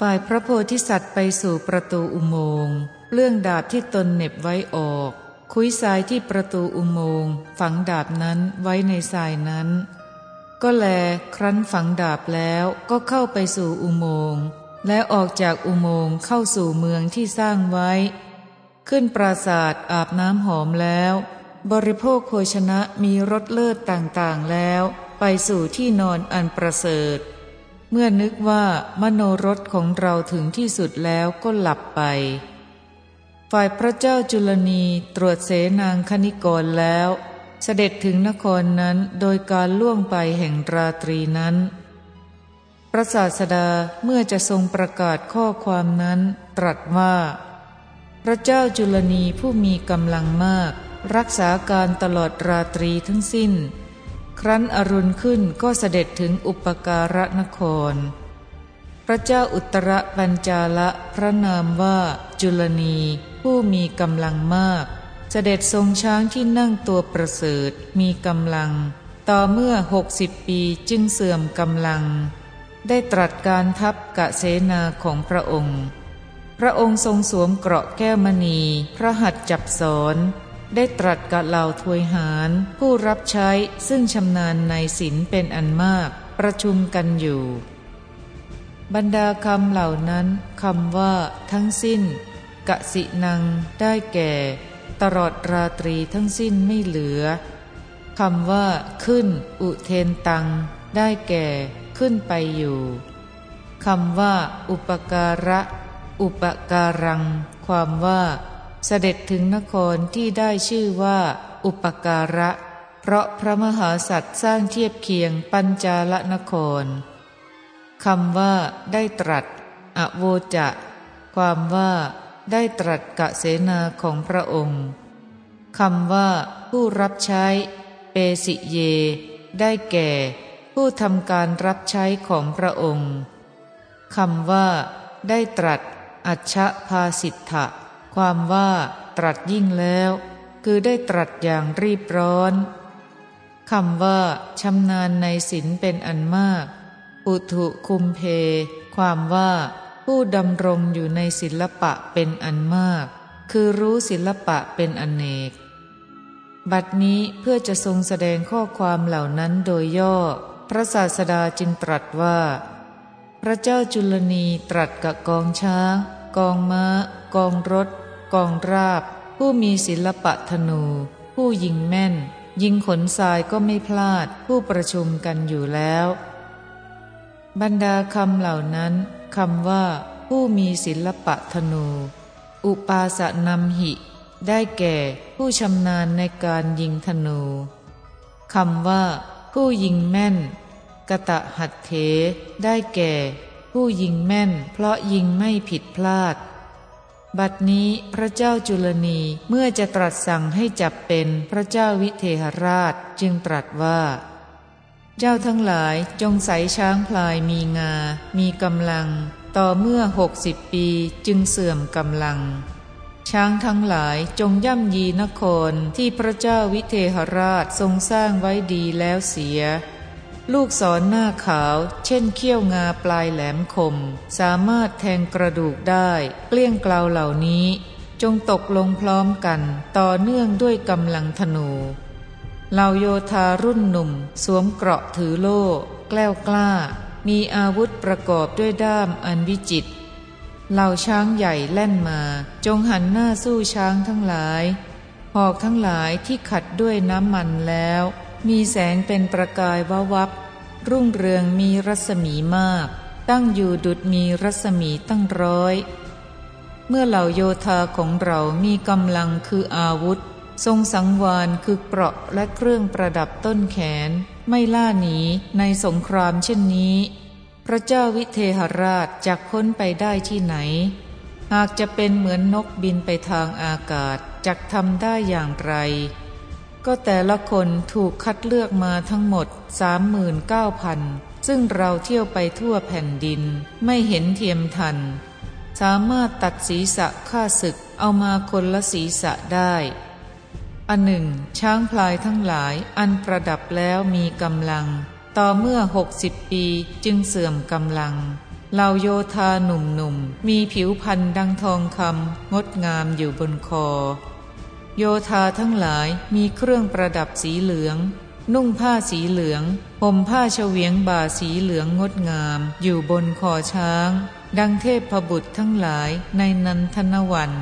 ฝ่ายพระโพธิสัตว์ไปสู่ประตูอุโมงค์เรื่องดาบที่ตนเหน็บไว้ออก คุยทรายที่ประตูอุโมงค์ฝังดาบนั้นไว้ในทรายนั้น ก็แลครั้นฝังดาบแล้วก็เข้าไปสู่อุโมงค์และออกจากอุโมงค์เข้าสู่เมืองที่สร้างไว้ ขึ้นปราศาสตร์อาบน้ำหอมแล้ว บริโภคโภชนะมีรสเลิศต่างๆแล้ว ไปสู่ที่นอนอันประเสริฐ เมื่อนึกว่ามโนรสของเราถึงที่สุดแล้วก็หลับไป ฝ่ายพระเจ้าจุลนีตรวจเสนางคณิกรแล้ว เสด็จถึงนครนั้นโดยการล่วงไปแห่งราตรีนั้น พระศาสดาเมื่อจะทรงประกาศข้อความนั้น ตรัสว่า พระเจ้าจุลนีผู้มีกำลังมาก รักษาการตลอดราตรีทั้งสิ้น ครั้นอรุณขึ้นก็เสด็จถึงอุปการะนคร พระเจ้าอุตรปัญจาละพระนามว่าจุลนีผู้มีกำลังมาก เสด็จทรงช้างที่นั่งตัวประเสริฐมีกำลัง ต่อเมื่อหกสิบปีจึงเสื่อมกำลัง ได้ตรัสการทัพกะเสนาของพระองค์ พระองค์ทรงสวมเกราะแก้วมณี พระหัตจับสอน ได้ตรัสกับเหล่าทวยหารผู้รับใช้ซึ่งชำนาญในศิลเป็นอันมากประชุมกันอยู่ บรรดาคำเหล่านั้นคำว่า ทั้งสิ้น กะสินัง ได้แก่ ตลอดราตรีทั้งสิ้นไม่เหลือคำว่า ขึ้น อุเทนตัง ได้แก่ ขึ้นไปอยู่คำว่า อุปการะ อุปการัง ความว่า เสด็จถึงนครที่ได้ชื่อว่า อุปการะ เพราะพระมหาสัตว์สร้างเทียบเคียงปัญจาลนครคำว่า ได้ตรัส อโวจะ ความว่า ได้ตรัสกะเสนาของพระองค์คำว่า ผู้รับใช้ เปสิเย ได้แก่ ผู้ทำการรับใช้ของพระองค์คำว่า ได้ตรัส อัชชภาสิทธะ ความว่าตรัสยิ่งแล้ว คือได้ตรัสอย่างรีบร้อนคำว่าชำนาญในศีลเป็นอันมาก อุถุคุมเพ ความว่าผู้ดำรงอยู่ในศิลปะเป็นอันมาก คือรู้ศิลปะเป็นอนเนก บัดนี้เพื่อจะทรงแสดงข้อความเหล่านั้นโดยย่อ พระศาสดาจึงตรัสว่า พระเจ้าจุลนีตรัสกับกองช้าง กองม้า กองรถ กองราบ ผู้มีศิลปะธนู ผู้ยิงแม่น ยิงขนทรายก็ไม่พลาดผู้ประชุมกันอยู่แล้ว บรรดาคำเหล่านั้นคำว่า ผู้มีศิลปะธนู อุปาสนำหิ ได้แก่ผู้ชำนาญในการยิงธนูคำว่า ผู้ยิงแม่น กะตะหัดเถได้แก่ ผู้ยิงแม่น เพราะยิงไม่ผิดพลาด บัดนี้พระเจ้าจุลนีเมื่อจะตรัสสั่งให้จับเป็นพระเจ้าวิเทหราชจึงตรัสว่า เจ้าทั้งหลายจงใสช้างพลายมีงา มีกำลัง ต่อเมื่อหกสิบปีจึงเสื่อมกำลัง ช้างทั้งหลายจงย่ำยีนครที่พระเจ้าวิเทหราชทรงสร้างไว้ดีแล้วเสีย ลูกศรหน้าขาว เช่นเขี้ยวงาปลายแหลมคม สามารถแทงกระดูกได้ เกลี้ยงกล่าวเหล่านี้ จงตกลงพร้อมกัน ต่อเนื่องด้วยกำลังธนูเหล่าโยธารุ่นหนุ่ม สวมเกราะถือโล่แกล้วกล้า มีอาวุธประกอบด้วยด้ามอันวิจิตเหล่าช้างใหญ่แล่นมา จงหันหน้าสู้ช้างทั้งหลายหอกทั้งหลายที่ขัดด้วยน้ำมันแล้ว มีแสงเป็นประกายวาวับ รุ่งเรืองมีรัศมีมาก ตั้งอยู่ดุดมีรัศมีตั้งร้อย เมื่อเหล่าโยธาของเรามีกำลังคืออาวุธ ทรงสังวานคือเปราะและเครื่องประดับต้นแขน ไม่ล่าหนีในสงครามเช่นนี้ พระเจ้าวิเทหราชจะค้นไปได้ที่ไหน หากจะเป็นเหมือนนกบินไปทางอากาศจะทำได้อย่างไร ก็แต่ละคนถูกคัดเลือกมาทั้งหมดสามหมื่นเก้าพันซึ่งเราเที่ยวไปทั่วแผ่นดิน ไม่เห็นเทียมทัน สามารถตัดศีรษะฆ่าศึกเอามาคนละศีรษะได้อันหนึ่ง ช้างพลายทั้งหลายอันประดับแล้วมีกำลัง ต่อเมื่อหกสิบปีจึงเสื่อมกำลังเหล่าโยธาหนุ่มๆมีผิวพันธ์ดังทองคำงดงามอยู่บนคอ โยธาทั้งหลายมีเครื่องประดับสีเหลือง นุ่งผ้าสีเหลืองห่มผ้าเฉวียงบ่าสีเหลืองงดงาม อยู่บนคอช้าง ดังเทพบุตรทั้งหลายในนันทนวัน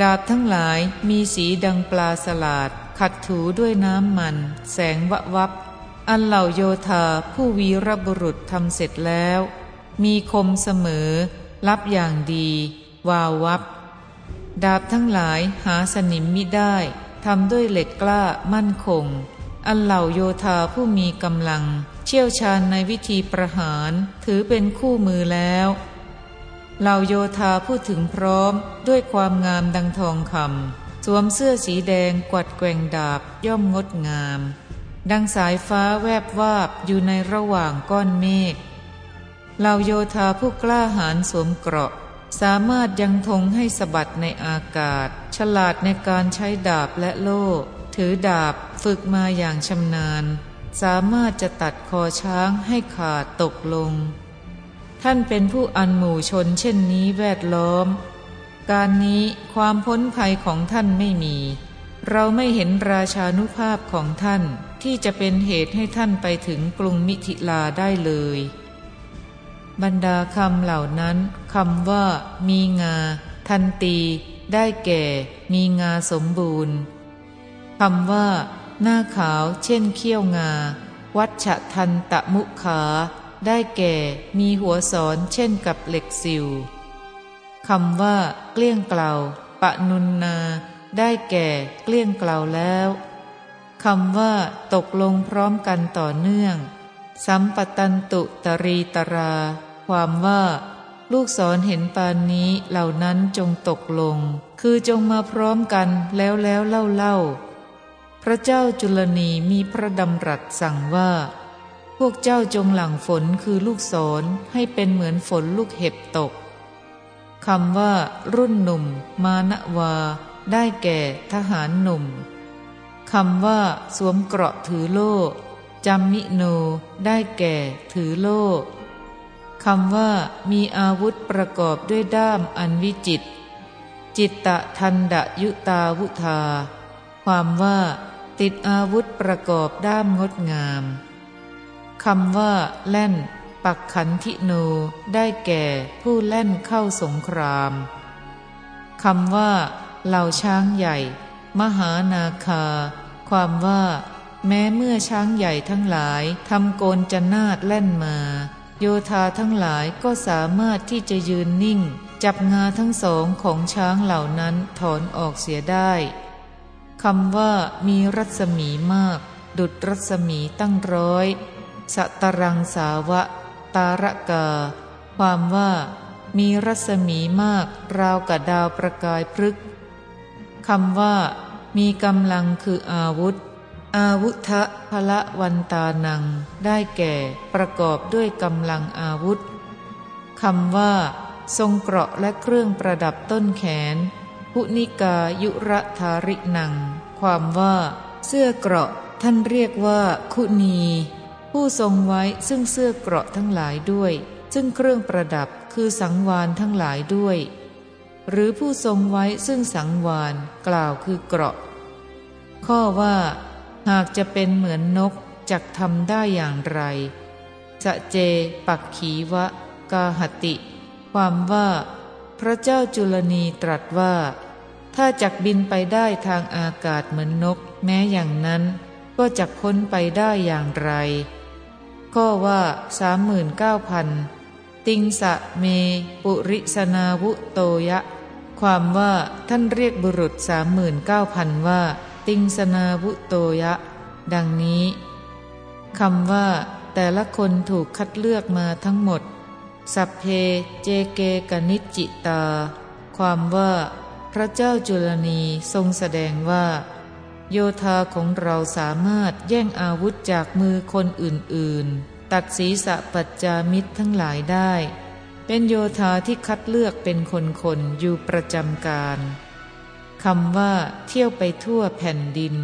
ดาบทั้งหลายมีสีดังปลาสลาด ขัดถูด้วยน้ำมัน แสงวะวับ อันเหล่าโยธาผู้วีรบุรุษทำเสร็จแล้ว มีคมเสมอ รับอย่างดี วาววับ ดาบทั้งหลายหาสนิมมิได้ทำด้วยเหล็กกล้ามั่นคง อันเหล่าโยธาผู้มีกำลัง เชี่ยวชาญในวิธีประหารถือเป็นคู่มือแล้ว เหล่าโยธาพูดถึงพร้อมด้วยความงามดังทองคำสวมเสื้อสีแดงกวัดแกว่งดาบย่อมงดงาม ดังสายฟ้าแวบวาบอยู่ในระหว่างก้อนเมฆเหล่าโยธาผู้กล้าหาญสวมเกราะ สามารถยังทงให้สะบัดในอากาศ ฉลาดในการใช้ดาบและโล่ ถือดาบฝึกมาอย่างชำนาญ สามารถจะตัดคอช้างให้ขาดตกลง ท่านเป็นผู้อันหมู่ชนเช่นนี้แวดล้อม การนี้ความพ้นภัยของท่านไม่มี เราไม่เห็นราชานุภาพของท่านที่จะเป็นเหตุให้ท่านไปถึงกรุงมิถิลาได้เลย บรรดาคำเหล่านั้นคำว่า มีงา ทันตี ได้แก่ มีงาสมบูรณ์คำว่า หน้าขาว เช่นเขี้ยวงา วัชทันตะมุขา ได้แก่ มีหัวสอนเช่นกับเหล็กสิวคำว่า เกลี้ยงเกลาปะนุนนา ได้แก่เกลี้ยงเกลาแล้วคำว่า ตกลงพร้อมกันต่อเนื่อง สัมปตันตุตรีตรา ความว่า ลูกศรเห็นปานนี้เหล่านั้นจงตกลง คือจงมาพร้อมกันแล้วแล้วเล่าเล่าพระเจ้าจุลนีมีพระดำรัสสั่งว่า พวกเจ้าจงหลั่งฝนคือลูกศรให้เป็นเหมือนฝนลูกเห็บตกคำว่า รุ่นหนุ่ม มานวา ได้แก่ทหารหนุ่มคำว่า สวมเกราะถือโล่ จำมิโน ได้แก่ ถือโล่คำว่า มีอาวุธประกอบด้วยด้ามอันวิจิต จิตตะทันดยุตาวุธา ความว่า ติดอาวุธประกอบด้ามงดงามคำว่า แล่น ปักขันทิโน ได้แก่ ผู้แล่นเข้าสงครามคำว่า เหล่าช้างใหญ่ มหานาคา ความว่า แม้เมื่อช้างใหญ่ทั้งหลายทำโกนจนาดแล่นมา โยธาทั้งหลายก็สามารถที่จะยืนนิ่ง จับงาทั้งสองของช้างเหล่านั้นถอนออกเสียได้คำว่ามีรัศมีมาก ดุดรัศมีตั้งร้อยสตรังสาวะ ตาระกา ความว่า มีรัศมีมาก ราวกับดาวประกายพฤกคำว่า มีกำลังคืออาวุธ อาวุธะพละวันตานัง ได้แก่ประกอบด้วยกำลังอาวุธคำว่า ทรงเกราะและเครื่องประดับต้นแขนพุนิกายุระธารินัง ความว่า เสื้อเกราะท่านเรียกว่า คุณี ผู้ทรงไว้ซึ่งเสื้อเกราะทั้งหลายด้วย ซึ่งเครื่องประดับคือสังวานทั้งหลายด้วย หรือผู้ทรงไว้ซึ่งสังวานกล่าวคือเกราะ ข้อว่า หากจะเป็นเหมือนนกจักทำได้อย่างไรสะเจ ปักขีวะ กาหติ ความว่า พระเจ้าจุลนีตรัสว่า ถ้าจักบินไปได้ทางอากาศเหมือนนก แม้อย่างนั้น ก็จักพ้นไปได้อย่างไรก็ว่าสามหมื่นเก้าพันติงสะเม ปุริสนาวุโตยะ ความว่าท่านเรียกบุรุษสามหมื่นเก้าพันว่า ติงสนาวุโตยะ ดังนี้คำว่าแต่ละคนถูกคัดเลือกมาทั้งหมด สัพเพเจเกกนิจิตา ความว่าพระเจ้าจุลนีทรงแสดงว่า โยธาของเราสามารถแย่งอาวุธจากมือคนอื่นๆ ตัดศีรษะปัจจามิตรทั้งหลายได้ เป็นโยธาที่คัดเลือกเป็นคนๆอยู่ประจำการ คำว่าเที่ยวไปทั่วแผ่นดิน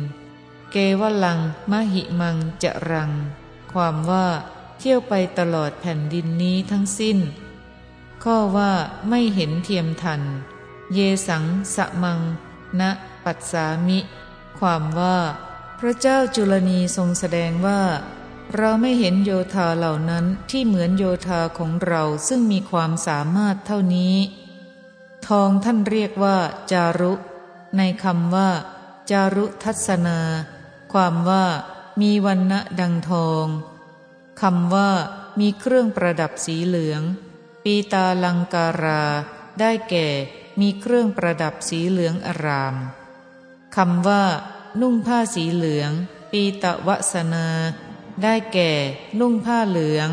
เกวลังมหิมังจะรัง ความว่าเที่ยวไปตลอดแผ่นดินนี้ทั้งสิ้น ข้อว่าไม่เห็นเทียมทัน เยสังสะมังณปัสสามิ ความว่า พระเจ้าจุลนีทรงแสดงว่า เราไม่เห็นโยธาเหล่านั้นที่เหมือนโยธาของเราซึ่งมีความสามารถเท่านี้ ทองท่านเรียกว่าจารุ ในคำว่า จารุทัศนา ความว่า มีวันณะดังทองคำว่า มีเครื่องประดับสีเหลือง ปีตาลังการา ได้แก่ มีเครื่องประดับสีเหลืองอารามคำว่า นุ่งผ้าสีเหลือง ปีตะวสนา ได้แก่ นุ่งผ้าเหลือง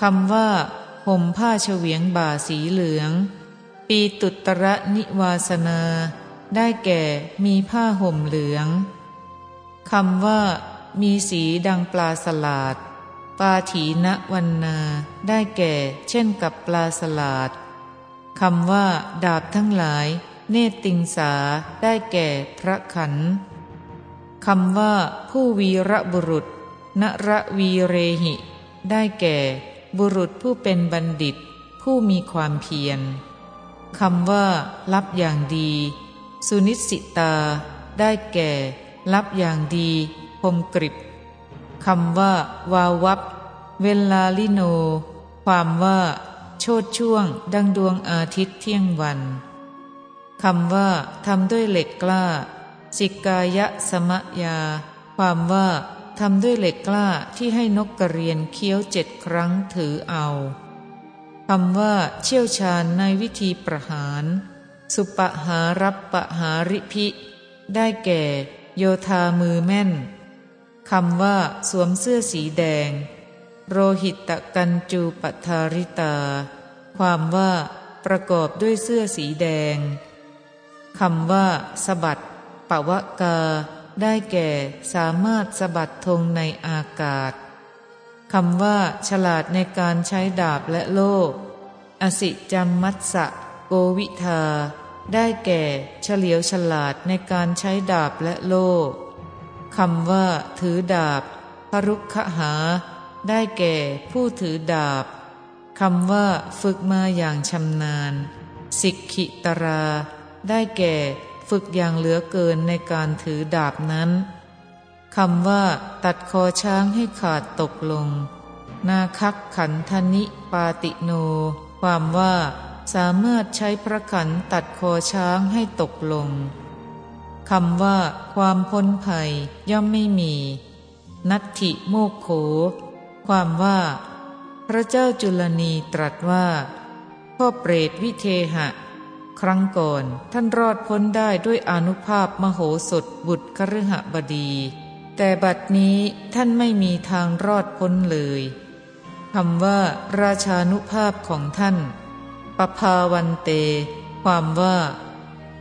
คำว่าห่มผ้าเฉวียงบ่าสีเหลือง ปีตุตระนิวาสนา ได้แก่มีผ้าห่มเหลืองคำว่า มีสีดังปลาสลาดปาถีนวันนาได้แก่ เช่นกับปลาสลาดคำว่า ดาบทั้งหลาย เนติงสาได้แก่พระขันคำว่า ผู้วีระบุรุษนระวีเรหิ ได้แก่ บุรุษผู้เป็นบัณฑิต ผู้มีความเพียรคำว่ารับอย่างดี สุนิสิตา ได้แก่ รับอย่างดีพมกริบคำว่า วาวับเวลาลิโน ความว่า โชดช่วง ดังดวงอาทิตย์เที่ยงวันคำว่าทำด้วยเหล็กกล้า สิกายะสมยา ความว่าทำด้วยเหล็กกล้าที่ให้นกกระเรียนเคี้ยวเจ็ดครั้งถือเอาคำว่าเชี่ยวชาญในวิธีประหาร สุปหารับปหาริพิได้แก่ โยธามือแม่นคำว่าสวมเสื้อสีแดง โรหิตกันจูปทาริตา ความว่าประกอบด้วยเสื้อสีแดงคำว่าสะบัดปวกา ได้แก่สามารถสะบัดธงในอากาศคำว่า ฉลาดในการใช้ดาบและโล่อสิจัมมัสสะโกวิทา ได้แก่เฉลียวฉลาดในการใช้ดาบและโล่คำว่า ถือดาบพรุขหา ได้แก่ผู้ถือดาบคำว่า ฝึกมาอย่างชำนาญ สิกขิตรา ได้แก่ฝึกอย่างเหลือเกินในการถือดาบนั้นคำว่า ตัดคอช้างให้ขาดตกลง นาคักขันธนิปาติโน ความว่า สามารถใช้พระขันตัดคอช้างให้ตกลงคำว่า ความพ้นภัยย่อมไม่มี นัตถิโมกโข ความว่า พระเจ้าจุลนีตรัสว่าพ่อเปรตวิเทหะ ครั้งก่อนท่านรอดพ้นได้ด้วยอนุภาพมโหสถบุตรคฤหบดี แต่บัดนี้ท่านไม่มีทางรอดพ้นเลยคำว่า ราชานุภาพของท่าน ปภาวันเต ความว่า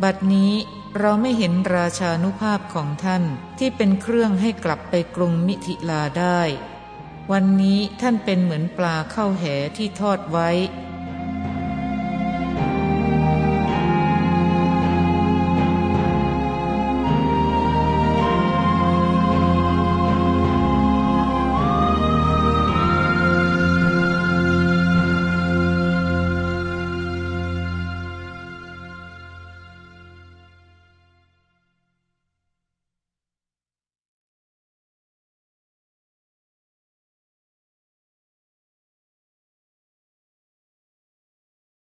บัดนี้เราไม่เห็นราชานุภาพของท่านที่เป็นเครื่องให้กลับไปกรุงมิถิลาได้ วันนี้ท่านเป็นเหมือนปลาเข้าแหที่ทอดไว้